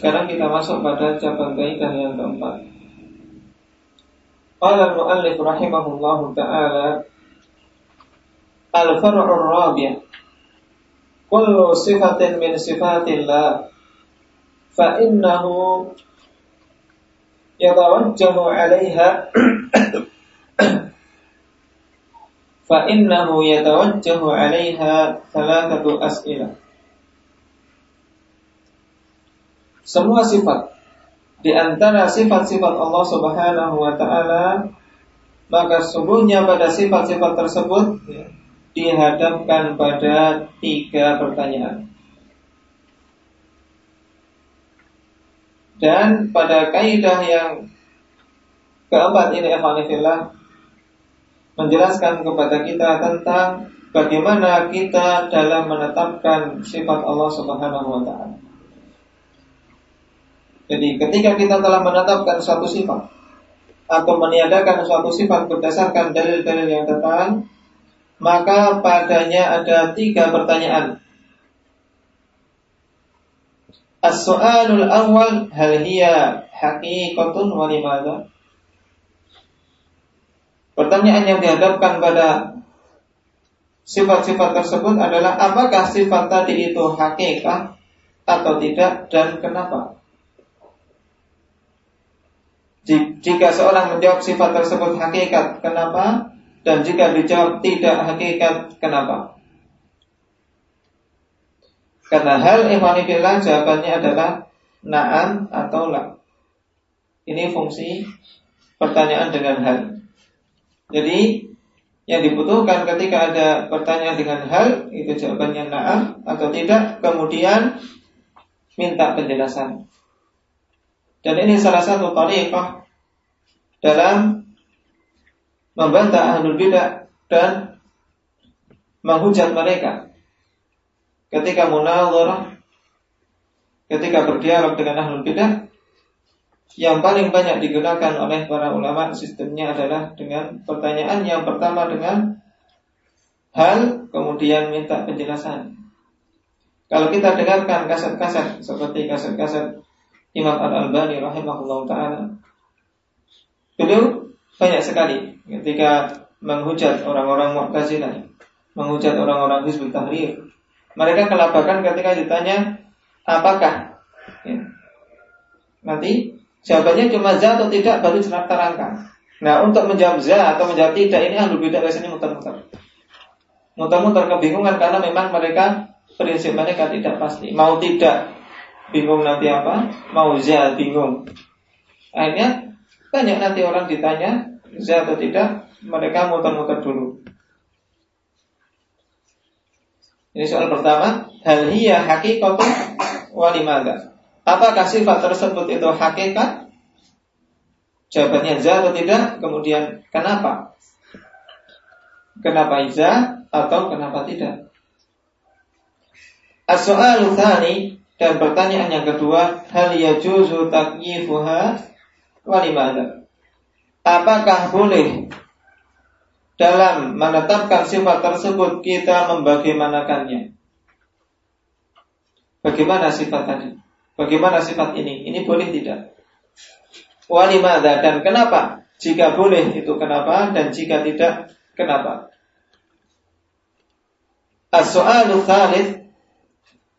Sekarang kita masuk pada cabang kaidah yang keempat. Qala al-muallif rahimahullahu taala Al-far'u rabi' Kullu sifatin min sifatillah fa innahu yatawajjahu 'alayha fa innahu yatawajjahu 'alayha thalathatu as'ilah semua sifat di antara sifat-sifat Allah Subhanahu wa taala maka sungguhnya pada sifat-sifat tersebut ya, dihadapkan pada tiga pertanyaan. Dan pada kaidah yang keempat ini Evanifillah menjelaskan kepada kita tentang bagaimana kita dalam menetapkan sifat Allah Subhanahu wa taala. Jadi ketika kita telah menetapkan suatu sifat atau meniadakan suatu sifat berdasarkan dalil-dalil yang datang, maka padanya ada tiga pertanyaan. As-soalul awal hal hiya haqiqatun wa limadha? Pertanyaan yang dihadapkan pada sifat-sifat tersebut adalah apakah sifat tadi itu hakikat atau tidak dan kenapa? Jika seorang menjawab sifat tersebut hakikat, kenapa? Dan jika dijawab tidak hakikat, kenapa? Karena hal imanifillah jawabannya adalah na'am atau la. Ini fungsi pertanyaan dengan hal. Jadi yang dibutuhkan ketika ada pertanyaan dengan hal itu jawabannya na'am atau tidak, kemudian minta penjelasan. Dan ini salah satu tariqah dalam membantah ahlul bidah dan menghujat mereka. Ketika munadharah, ketika berdialog dengan ahlul bidah, yang paling banyak digunakan oleh para ulama sistemnya adalah dengan pertanyaan yang pertama dengan hal, kemudian minta penjelasan. Kalau kita dengarkan kaset-kaset seperti kaset-kaset Imam Al-Albani rahimahullah taala. Beliau banyak sekali ketika menghujat orang-orang Mu'tazilah, menghujat orang-orang Hizbut Tahrir. Mereka kelabakan ketika ditanya apakah ya. nanti jawabannya cuma za atau tidak baru terangkan. Nah untuk menjawab za atau menjawab tidak ini ahlu bidah biasanya muter-muter. Muter-muter kebingungan karena memang mereka prinsip mereka tidak pasti. Mau tidak bingung nanti apa? Mau za bingung. Akhirnya banyak nanti orang ditanya za atau tidak, mereka muter-muter dulu. Ini soal pertama, hal hiya hakikatun wa limadha? Apakah sifat tersebut itu hakikat? Jawabannya za atau tidak, kemudian kenapa? Kenapa iza atau kenapa tidak? As-soalu thani dan pertanyaan yang kedua, hal yajuzu takyifuha walimada? Apakah boleh dalam menetapkan sifat tersebut kita membagaimanakannya? Bagaimana sifat tadi? Bagaimana sifat ini? Ini boleh tidak? Walimada dan kenapa? Jika boleh itu kenapa dan jika tidak kenapa? As-soalu thalith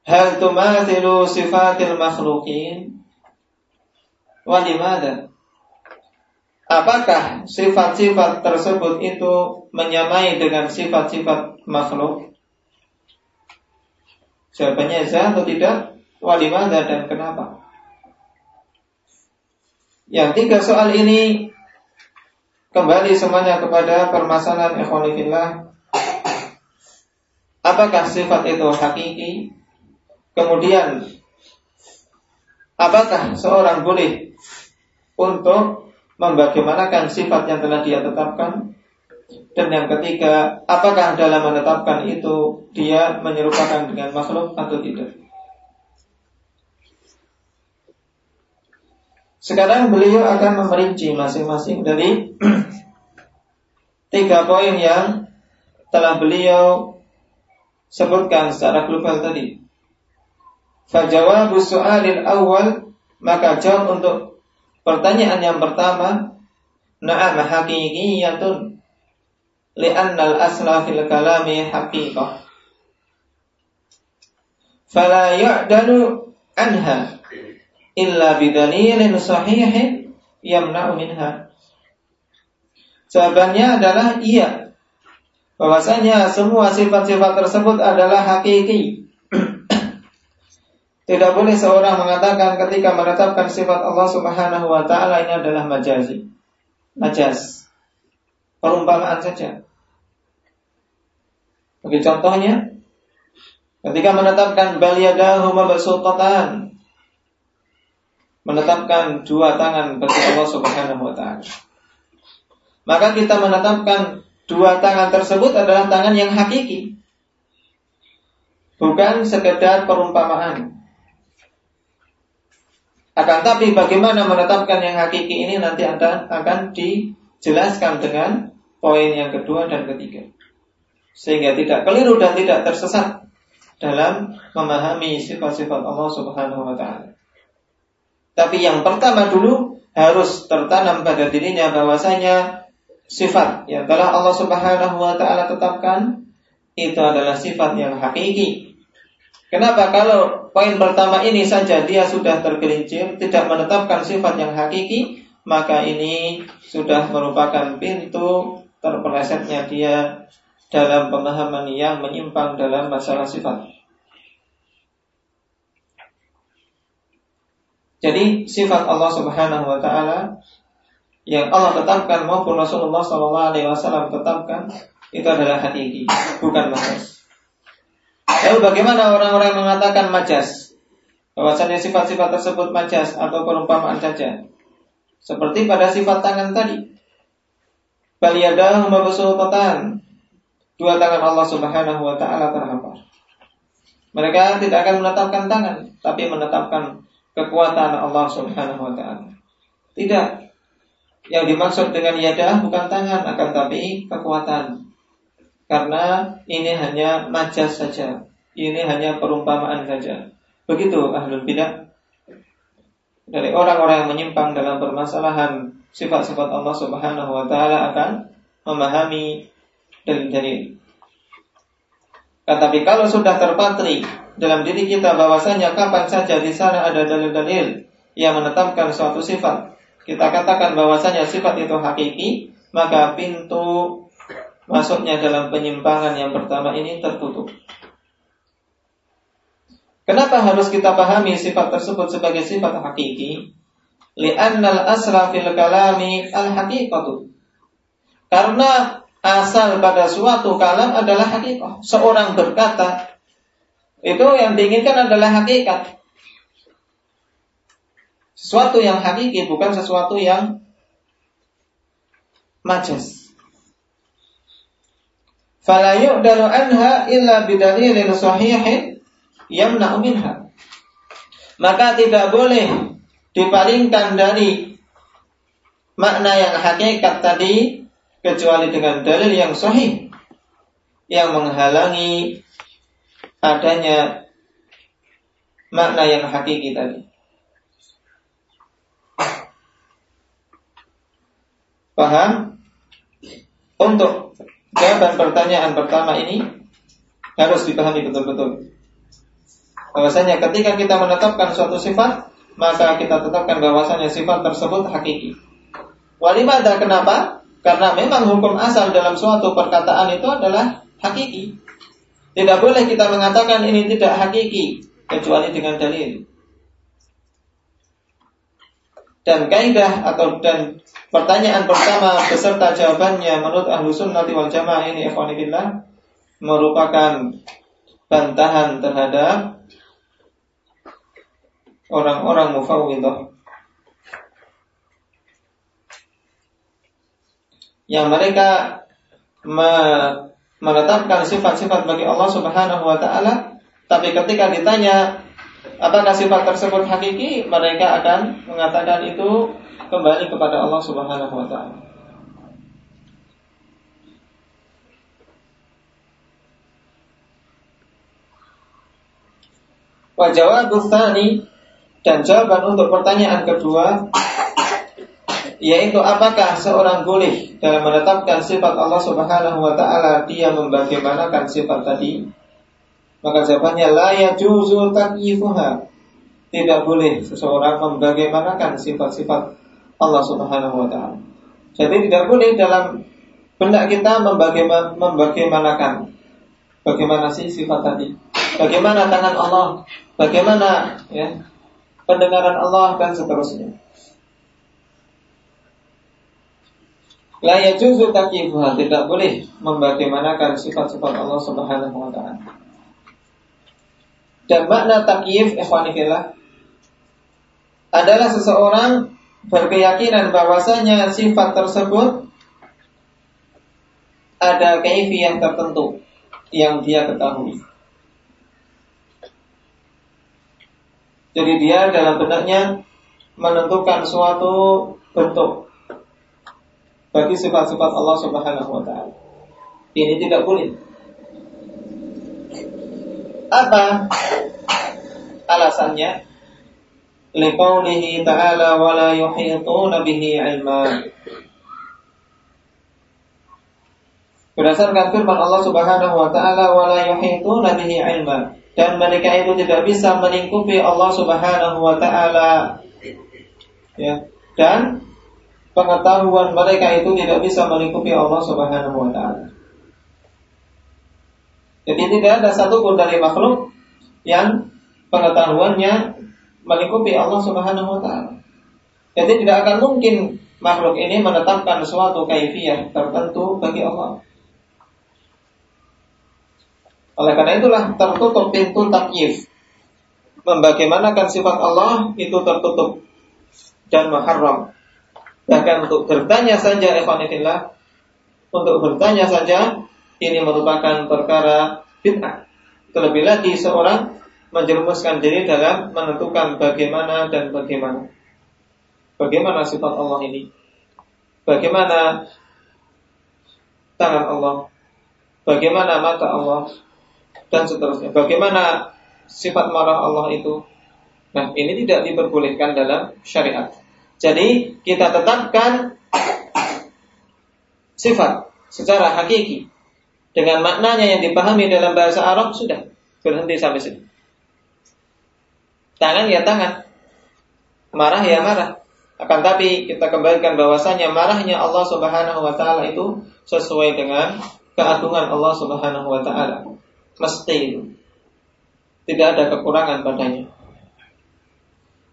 Hal tumathilu sifatil makhlukin Walimada Apakah sifat-sifat tersebut itu menyamai dengan sifat-sifat makhluk? Jawabannya za atau tidak? Walimada dan kenapa? Yang tiga soal ini kembali semuanya kepada permasalahan ikhwanifillah. Apakah sifat itu hakiki Kemudian apakah seorang boleh untuk membagaimanakan sifat yang telah dia tetapkan dan yang ketiga apakah dalam menetapkan itu dia menyerupakan dengan makhluk atau tidak Sekarang beliau akan memerinci masing-masing dari tiga poin yang telah beliau sebutkan secara global tadi. Fajawabu su'alil awal maka jawab untuk pertanyaan yang pertama na'am haqiqiyatun li'annal asla fil kalami haqiqah fala yu'dalu anha illa bidalilin sahihin yamna'u minha. Jawabannya adalah iya. Bahwasanya semua sifat-sifat tersebut adalah hakiki. Tidak boleh seorang mengatakan ketika menetapkan sifat Allah Subhanahu wa taala ini adalah majazi. Majaz. Perumpamaan saja. Bagi contohnya, ketika menetapkan bal yadahu mabsuutatan menetapkan dua tangan bagi Allah Subhanahu wa taala. Maka kita menetapkan dua tangan tersebut adalah tangan yang hakiki. Bukan sekedar perumpamaan. Akan tapi bagaimana menetapkan yang hakiki ini nanti anda akan dijelaskan dengan poin yang kedua dan ketiga. Sehingga tidak keliru dan tidak tersesat dalam memahami sifat-sifat Allah Subhanahu wa taala. Tapi yang pertama dulu harus tertanam pada dirinya bahwasanya sifat yang telah Allah Subhanahu wa taala tetapkan itu adalah sifat yang hakiki. Kenapa kalau poin pertama ini saja dia sudah tergelincir, tidak menetapkan sifat yang hakiki, maka ini sudah merupakan pintu terpelesetnya dia dalam pemahaman yang menyimpang dalam masalah sifat. Jadi sifat Allah Subhanahu wa taala yang Allah tetapkan maupun Rasulullah wasallam tetapkan itu adalah hakiki, bukan majas. Lalu bagaimana orang-orang mengatakan majas? Bahwasanya sifat-sifat tersebut majas atau perumpamaan saja. Seperti pada sifat tangan tadi. Bal yadahu mabsuutatan. Dua tangan Allah Subhanahu wa taala terhampar. Mereka tidak akan menetapkan tangan, tapi menetapkan kekuatan Allah Subhanahu wa taala. Tidak. Yang dimaksud dengan yadah bukan tangan akan tapi kekuatan. Karena ini hanya majas saja. Ini hanya perumpamaan saja. Begitu ahlul bidah. Dari orang-orang yang menyimpang dalam permasalahan sifat-sifat Allah Subhanahu wa taala akan memahami dalil-dalil. Tetapi kalau sudah terpatri dalam diri kita bahwasanya kapan saja di sana ada dalil-dalil yang menetapkan suatu sifat, kita katakan bahwasanya sifat itu hakiki, maka pintu masuknya dalam penyimpangan yang pertama ini tertutup. Kenapa harus kita pahami sifat tersebut sebagai sifat hakiki? Li'annal asra fil kalami al. Karena asal pada suatu kalam adalah hakikat. Seorang berkata, itu yang diinginkan adalah hakikat. Sesuatu yang hakiki bukan sesuatu yang majas. Fala yu'dalu anha illa bidalilin sahihin yamna'u minha. Maka tidak boleh dipalingkan dari makna yang hakikat tadi kecuali dengan dalil yang sahih yang menghalangi adanya makna yang hakiki tadi. Paham? Untuk jawaban pertanyaan pertama ini harus dipahami betul-betul. Bahwasanya ketika kita menetapkan suatu sifat, maka kita tetapkan bahwasanya sifat tersebut hakiki. Walimada kenapa? Karena memang hukum asal dalam suatu perkataan itu adalah hakiki. Tidak boleh kita mengatakan ini tidak hakiki kecuali dengan dalil dan kaidah atau dan pertanyaan pertama beserta jawabannya menurut ahlu sunnah wal jamaah ini ikhwanillah merupakan bantahan terhadap orang-orang mufawwidah yang mereka me menetapkan sifat-sifat bagi Allah Subhanahu wa taala tapi ketika ditanya apakah sifat tersebut hakiki, mereka akan mengatakan itu kembali kepada Allah Subhanahu wa taala. Wa jawabu dan jawaban untuk pertanyaan kedua yaitu apakah seorang boleh dalam menetapkan sifat Allah Subhanahu wa taala dia membagaimanakan sifat tadi? Maka jawabannya la yajuzu takyifuha. Tidak boleh seseorang membagaimanakan sifat-sifat Allah Subhanahu wa taala. Jadi tidak boleh dalam benda kita membagaimanakan bagaimana sih sifat tadi? Bagaimana tangan Allah? Bagaimana ya pendengaran Allah dan seterusnya. La yajuzu takifuha tidak boleh membagaimanakan sifat-sifat Allah Subhanahu wa taala. Dan makna takyif ikhwanifillah adalah seseorang berkeyakinan bahwasanya sifat tersebut ada yang tertentu yang dia ketahui. Jadi dia dalam benaknya menentukan suatu bentuk bagi sifat-sifat Allah Subhanahu wa taala. Ini tidak boleh. Apa alasannya? Liqaulihi ta'ala wa la yuhituna bihi ilma. Berdasarkan firman Allah Subhanahu wa taala wa la yuhituna bihi ilma dan mereka itu tidak bisa melingkupi Allah Subhanahu wa taala. Ya. Dan pengetahuan mereka itu tidak bisa melingkupi Allah Subhanahu wa taala. Jadi tidak ada satupun dari makhluk yang pengetahuannya melingkupi Allah Subhanahu wa taala. Jadi tidak akan mungkin makhluk ini menetapkan suatu kaifiyah tertentu bagi Allah. Oleh karena itulah tertutup pintu takyif. Membagaimanakan sifat Allah itu tertutup dan muharram. Bahkan untuk bertanya saja ikhwanifillah Untuk bertanya saja Ini merupakan perkara fitnah. Terlebih lagi seorang Menjerumuskan diri dalam menentukan bagaimana dan bagaimana. Bagaimana sifat Allah ini? Bagaimana tangan Allah? Bagaimana mata Allah? Dan seterusnya. Bagaimana sifat marah Allah itu? Nah ini tidak diperbolehkan dalam syariat. Jadi kita tetapkan sifat secara hakiki dengan maknanya yang dipahami dalam bahasa Arab sudah berhenti sampai sini. Tangan ya tangan, marah ya marah. Akan tapi kita kembalikan bahwasanya marahnya Allah Subhanahu wa taala itu sesuai dengan keagungan Allah Subhanahu wa taala. Mesti itu. Tidak ada kekurangan padanya.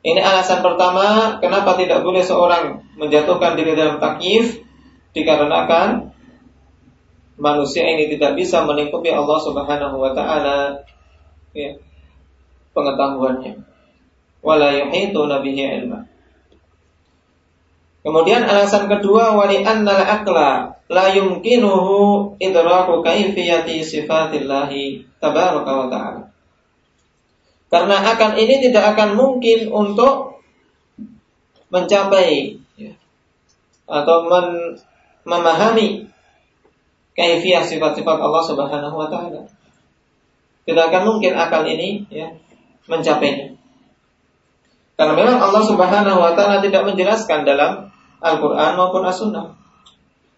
Ini alasan pertama kenapa tidak boleh seorang menjatuhkan diri dalam takyif dikarenakan manusia ini tidak bisa melingkupi Allah Subhanahu wa taala ya, pengetahuannya. Wala yuhituna bihi ilma. Kemudian alasan kedua wali annal aqla la yumkinuhu idraku kaifiyati sifatillahi tabaraka wa ta'ala. Karena akan ini tidak akan mungkin untuk mencapai ya, atau men, memahami kaifiah sifat-sifat Allah Subhanahu wa taala. Tidak akan mungkin akal ini ya mencapainya. Karena memang Allah Subhanahu wa taala tidak menjelaskan dalam Al-Qur'an maupun As-Sunnah.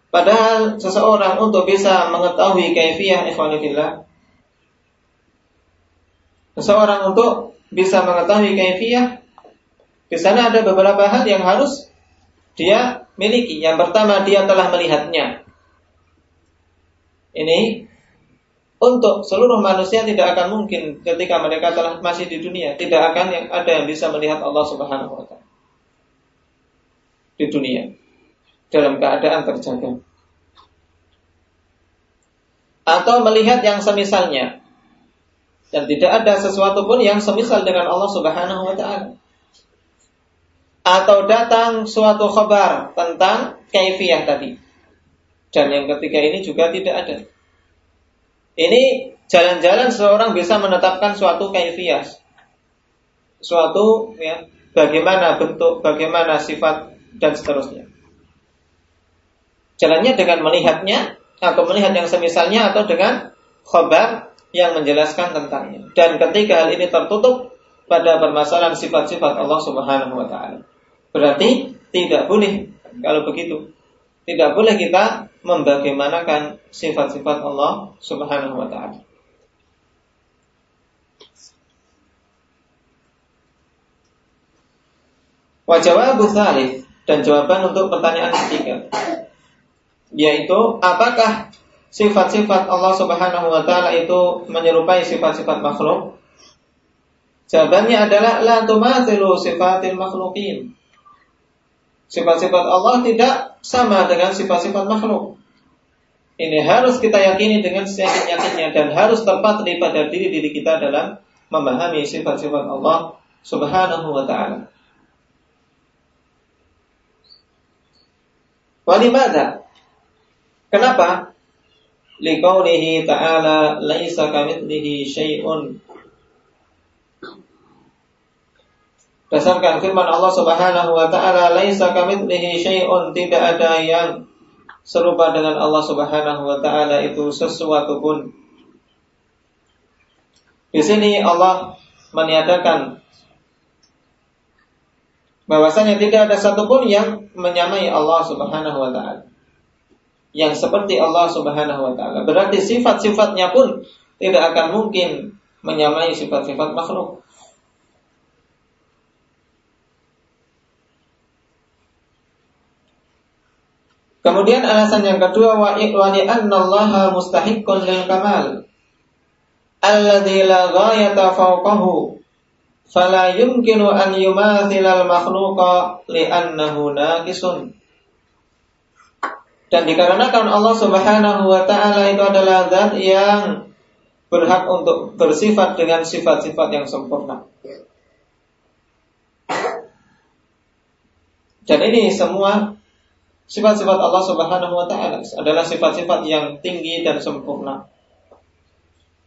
Padahal seseorang untuk bisa mengetahui kaifiah ikhwanillah seseorang untuk bisa mengetahui kaifiyah, di sana ada beberapa hal yang harus dia miliki. Yang pertama dia telah melihatnya. Ini untuk seluruh manusia tidak akan mungkin ketika mereka telah masih di dunia tidak akan yang ada yang bisa melihat Allah Subhanahu wa taala di dunia dalam keadaan terjaga atau melihat yang semisalnya dan tidak ada sesuatu pun yang semisal dengan Allah Subhanahu wa taala. Atau datang suatu khabar tentang kaifiyah tadi. Dan yang ketiga ini juga tidak ada. Ini jalan-jalan seorang bisa menetapkan suatu kaifiyah. Suatu ya, bagaimana bentuk, bagaimana sifat dan seterusnya. Jalannya dengan melihatnya atau melihat yang semisalnya atau dengan khobar yang menjelaskan tentangnya. Dan ketika hal ini tertutup pada permasalahan sifat-sifat Allah Subhanahu wa taala. Berarti tidak boleh kalau begitu. Tidak boleh kita membagaimanakan sifat-sifat Allah Subhanahu wa taala. Wajawabu dan jawaban untuk pertanyaan ketiga yaitu apakah sifat-sifat Allah Subhanahu wa taala itu menyerupai sifat-sifat makhluk? Jawabannya adalah la tumathilu sifatil makhlukin. Sifat-sifat Allah tidak sama dengan sifat-sifat makhluk. Ini harus kita yakini dengan seyakin-yakinnya dan harus tepat pada diri diri kita dalam memahami sifat-sifat Allah Subhanahu wa taala. Walimada Kenapa? Liqaulihi ta'ala laisa kamitslihi syai'un. Berdasarkan firman Allah Subhanahu wa taala, laisa kamitslihi syai'un, tidak ada yang serupa dengan Allah Subhanahu wa taala itu sesuatu pun. Di sini Allah meniadakan bahwasanya tidak ada satupun yang menyamai Allah Subhanahu wa taala yang seperti Allah Subhanahu wa taala. Berarti sifat-sifatnya pun tidak akan mungkin menyamai sifat-sifat makhluk. Kemudian alasan yang kedua wa li anna Allah mustahiqqun lil kamal. Alladzi la ghayata fawqahu. Fala yumkinu an yumathila al makhluqa li annahu naqisun. Dan dikarenakan Allah Subhanahu wa taala itu adalah zat yang berhak untuk bersifat dengan sifat-sifat yang sempurna. Dan ini semua sifat-sifat Allah Subhanahu wa taala adalah sifat-sifat yang tinggi dan sempurna.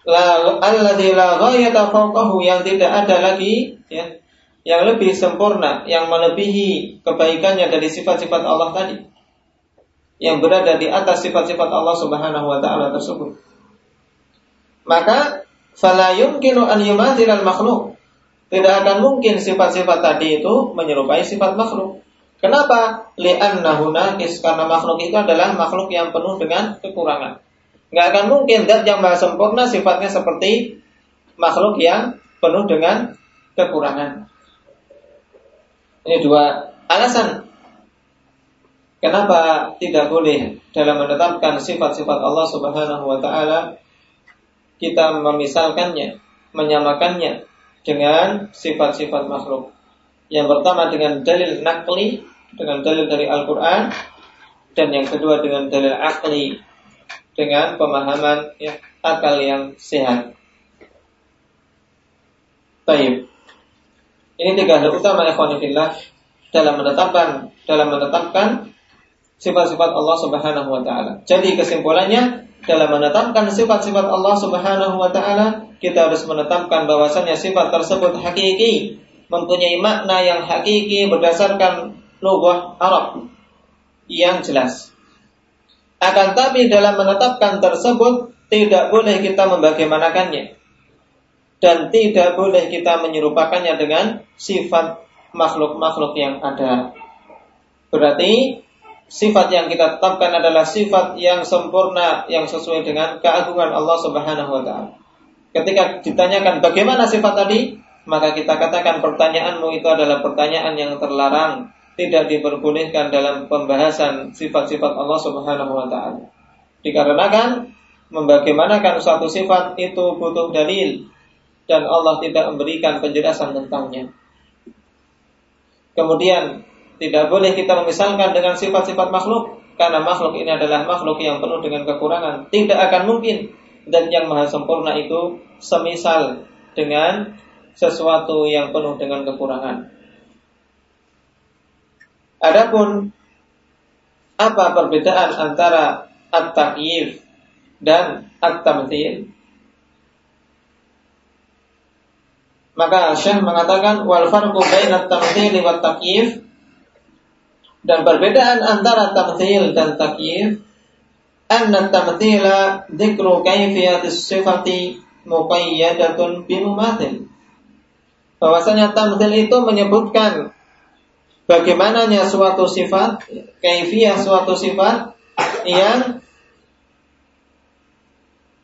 Alladzi la ghayata fawqahu yang tidak ada lagi ya, yang lebih sempurna, yang melebihi kebaikannya dari sifat-sifat Allah tadi yang berada di atas sifat-sifat Allah Subhanahu wa taala tersebut. Maka fala yumkinu an makhluk. Tidak akan mungkin sifat-sifat tadi itu menyerupai sifat makhluk. Kenapa? Li'annahu naqis karena makhluk itu adalah makhluk yang penuh dengan kekurangan. Nggak akan mungkin zat yang maha sempurna sifatnya seperti makhluk yang penuh dengan kekurangan. Ini dua alasan Kenapa tidak boleh dalam menetapkan sifat-sifat Allah Subhanahu wa taala kita memisalkannya, menyamakannya dengan sifat-sifat makhluk. Yang pertama dengan dalil nakli, dengan dalil dari Al-Qur'an dan yang kedua dengan dalil akli dengan pemahaman ya, akal yang sehat. Baik. Ini tiga hal utama ikhwanillah dalam menetapkan dalam menetapkan sifat-sifat Allah Subhanahu wa taala. Jadi kesimpulannya dalam menetapkan sifat-sifat Allah Subhanahu wa taala, kita harus menetapkan bahwasanya sifat tersebut hakiki, mempunyai makna yang hakiki berdasarkan lugah Arab yang jelas. Akan tapi dalam menetapkan tersebut tidak boleh kita membagaimanakannya dan tidak boleh kita menyerupakannya dengan sifat makhluk-makhluk yang ada. Berarti sifat yang kita tetapkan adalah sifat yang sempurna yang sesuai dengan keagungan Allah Subhanahu wa taala. Ketika ditanyakan bagaimana sifat tadi, maka kita katakan pertanyaanmu itu adalah pertanyaan yang terlarang, tidak diperbolehkan dalam pembahasan sifat-sifat Allah Subhanahu wa taala. Dikarenakan membagaimanakan suatu sifat itu butuh dalil dan Allah tidak memberikan penjelasan tentangnya. Kemudian tidak boleh kita memisahkan dengan sifat-sifat makhluk karena makhluk ini adalah makhluk yang penuh dengan kekurangan. Tidak akan mungkin dan yang maha sempurna itu semisal dengan sesuatu yang penuh dengan kekurangan. Adapun apa perbedaan antara at-takyif dan at-tamthil. Maka Syekh mengatakan wal farqu baina at-tamthil wa takyif dan perbedaan antara tamthil dan takyif anna tamthila dzikru kayfiyatis sifati muqayyadatun bimumathil. Bahwasanya tamthil itu menyebutkan bagaimananya suatu sifat, kaifiyah suatu sifat yang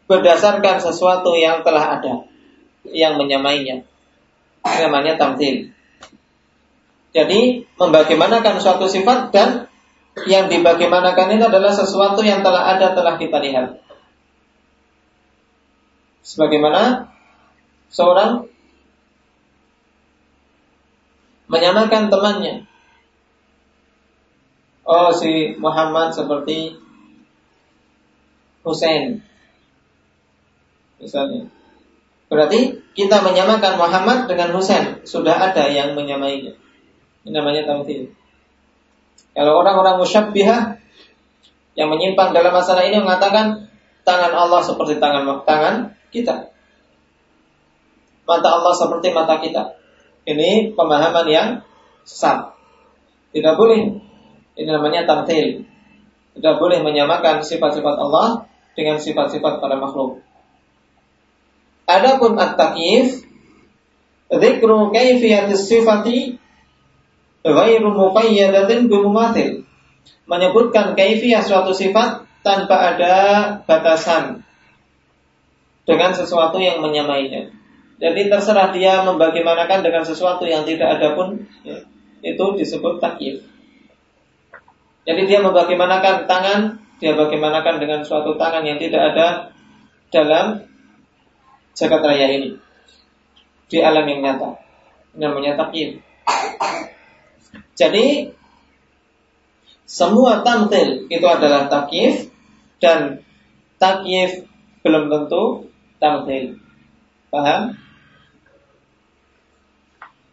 berdasarkan sesuatu yang telah ada yang menyamainya. Ini namanya tamthil. Jadi membagaimanakan suatu sifat dan yang dibagaimanakan itu adalah sesuatu yang telah ada telah kita lihat. Sebagaimana seorang menyamakan temannya. Oh si Muhammad seperti Hussein misalnya. Berarti kita menyamakan Muhammad dengan Husain. Sudah ada yang menyamainya. Ini namanya tamthil. Kalau orang-orang musyabbihah yang menyimpan dalam masalah ini mengatakan tangan Allah seperti tangan tangan kita. Mata Allah seperti mata kita. Ini pemahaman yang sesat. Tidak boleh. Ini namanya tamthil. Tidak boleh menyamakan sifat-sifat Allah dengan sifat-sifat para makhluk. Adapun at-takyif dzikru kaifiyatis sifati ghairu muqayyadatin bimumathil. Menyebutkan kaifiyah suatu sifat tanpa ada batasan dengan sesuatu yang menyamainya. Jadi terserah dia membagaimanakan dengan sesuatu yang tidak ada pun ya, itu disebut takyif. Jadi dia membagaimanakan tangan, dia bagaimanakan dengan suatu tangan yang tidak ada dalam jagat raya ini di alam yang nyata namanya takyif. Jadi semua tamtil itu adalah takyif dan takyif belum tentu tamtil. Paham?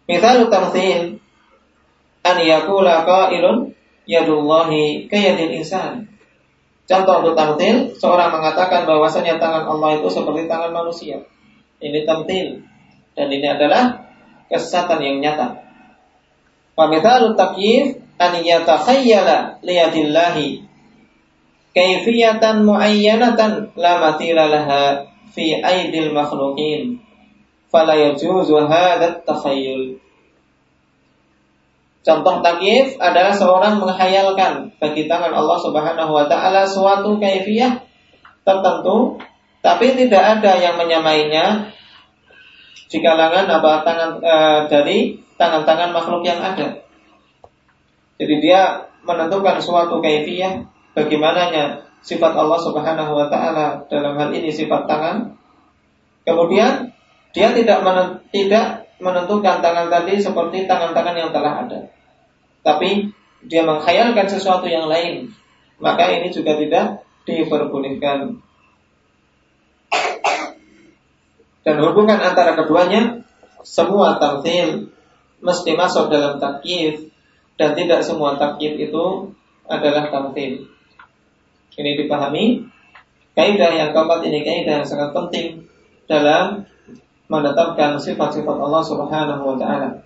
Misal tamtil an yakula qailun yadullahi kayadil insan. Contoh untuk tamtil, seorang mengatakan bahwasanya tangan Allah itu seperti tangan manusia. Ini tamtil dan ini adalah kesesatan yang nyata. Wa mithalu takyif an yatakhayyala liyadillahi kaifiyatan muayyanatan la matila laha fi aidil makhluqin fala yajuzu takhayyul Contoh takyif adalah seorang menghayalkan bagi tangan Allah Subhanahu wa taala suatu kaifiyah tertentu tapi tidak ada yang menyamainya di kalangan apa tangan e, dari tangan-tangan makhluk yang ada. Jadi dia menentukan suatu kaifiyah bagaimananya sifat Allah Subhanahu wa taala dalam hal ini sifat tangan. Kemudian dia tidak tidak menentukan tangan tadi seperti tangan-tangan yang telah ada. Tapi dia mengkhayalkan sesuatu yang lain. Maka ini juga tidak diperbolehkan. Dan hubungan antara keduanya semua tamthil mesti masuk dalam takyif dan tidak semua takyif itu adalah tamthil. Ini dipahami. Kaidah yang keempat ini kaidah yang sangat penting dalam menetapkan sifat-sifat Allah Subhanahu wa taala.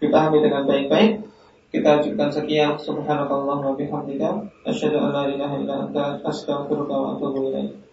Dipahami dengan baik-baik. Kita ajukan sekian subhanakallah wa bihamdika asyhadu an la ilaha illa anta astaghfiruka wa atubu ilaik.